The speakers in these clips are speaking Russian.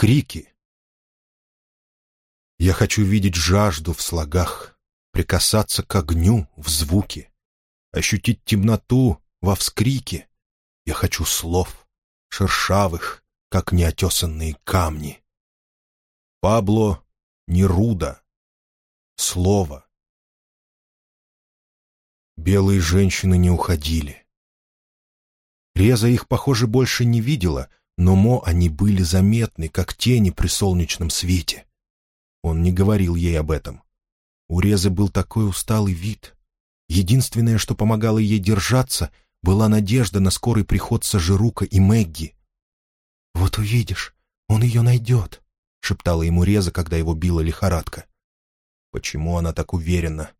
Крики. Я хочу видеть жажду в слогах, прикасаться к огню в звуке, ощутить темноту во вскрике. Я хочу слов, шершавых, как неотесанные камни. Пабло Неруда. Слово. Белые женщины не уходили. Реза их, похоже, больше не видела, но Мо они были заметны, как тени при солнечном свете. Он не говорил ей об этом. У Резы был такой усталый вид. Единственное, что помогало ей держаться, была надежда на скорый приход Сажирука и Мэгги. «Вот увидишь, он ее найдет», — шептала ему Реза, когда его била лихорадка. Почему она так уверена?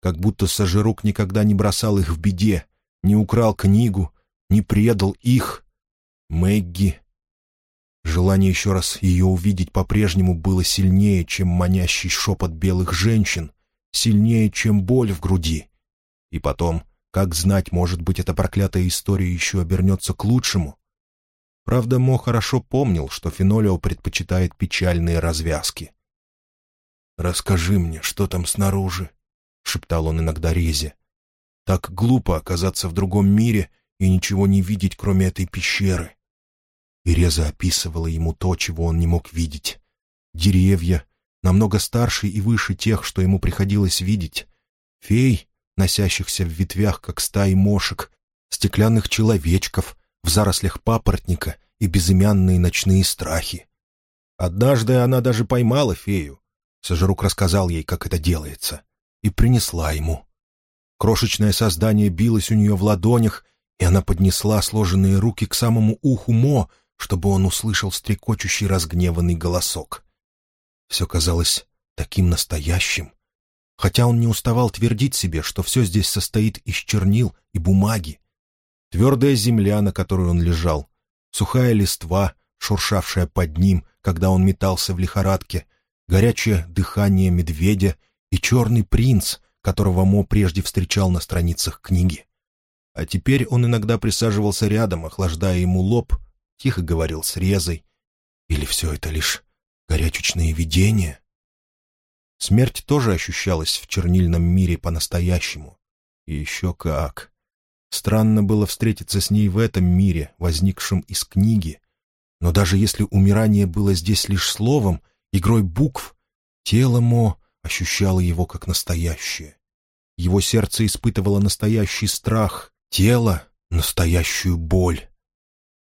Как будто Сажирук никогда не бросал их в беде, не украл книгу, не предал их. Мэгги. Желание еще раз ее увидеть по-прежнему было сильнее, чем манящий шепот белых женщин, сильнее, чем боль в груди. И потом, как знать, может быть, эта проклятая история еще обернется к лучшему? Правда, Мо хорошо помнил, что Фенолио предпочитает печальные развязки. «Расскажи мне, что там снаружи», — шептал он иногда Резе. «Так глупо оказаться в другом мире и ничего не видеть, кроме этой пещеры». И описывала ему то, чего он не мог видеть. Деревья, намного старше и выше тех, что ему приходилось видеть. Фей, носящихся в ветвях, как стаи мошек, стеклянных человечков в зарослях папоротника и безымянные ночные страхи. Однажды она даже поймала фею. Сожрук рассказал ей, как это делается, и принесла ему. Крошечное создание билось у нее в ладонях, и она поднесла сложенные руки к самому уху Мо, чтобы он услышал стрекочущий разгневанный голосок. Все казалось таким настоящим, хотя он не уставал твердить себе, что все здесь состоит из чернил и бумаги. Твердая земля, на которой он лежал, сухая листва, шуршавшая под ним, когда он метался в лихорадке, горячее дыхание медведя и черный принц, которого Мо прежде встречал на страницах книги. А теперь он иногда присаживался рядом, охлаждая ему лоб, тихо говорил с Резой. Или все это лишь горячечные видения? Смерть тоже ощущалась в чернильном мире по-настоящему. И еще как. Странно было встретиться с ней в этом мире, возникшем из книги. Но даже если умирание было здесь лишь словом, игрой букв, тело Мо ощущало его как настоящее. Его сердце испытывало настоящий страх, тело — настоящую боль.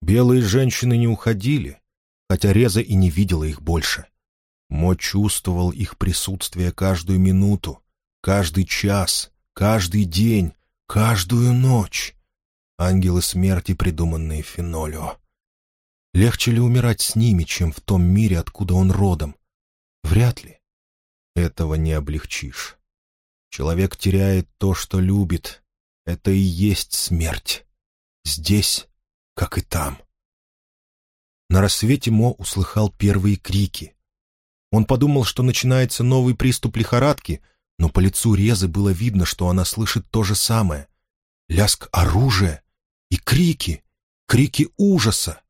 Белые женщины не уходили, хотя Реза и не видела их больше. Мо чувствовал их присутствие каждую минуту, каждый час, каждый день, каждую ночь. Ангелы смерти, придуманные Фенолио. Легче ли умирать с ними, чем в том мире, откуда он родом? Вряд ли. Этого не облегчишь. Человек теряет то, что любит. Это и есть смерть. Здесь, как и там. На рассвете Мо услыхал первые крики. Он подумал, что начинается новый приступ лихорадки, но по лицу Резы было видно, что она слышит то же самое. Ляск оружия и крики, крики ужаса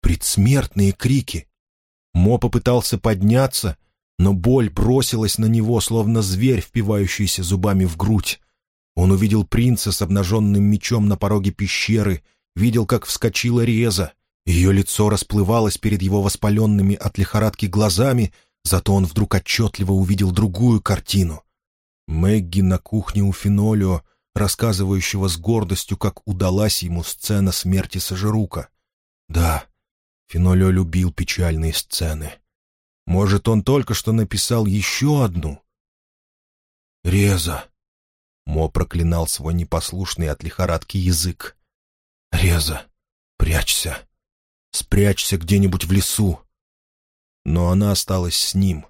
предсмертные крики. Мо попытался подняться, но боль бросилась на него, словно зверь, впивающийся зубами в грудь. Он увидел принца с обнаженным мечом на пороге пещеры, видел, как вскочила Реза. Ее лицо расплывалось перед его воспаленными от лихорадки глазами, зато он вдруг отчетливо увидел другую картину. Мэгги на кухне у Фенолио, рассказывающего с гордостью, как удалась ему сцена смерти Сажирука. Да, Фенолио любил печальные сцены. Может, он только что написал еще одну? «Реза!» Мо проклинал свой непослушный от лихорадки язык. «Реза, прячься! Спрячься где-нибудь в лесу!» Но она осталась с ним,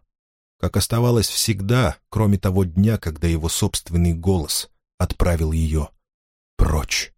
как оставалась всегда, кроме того дня, когда его собственный голос отправил ее прочь.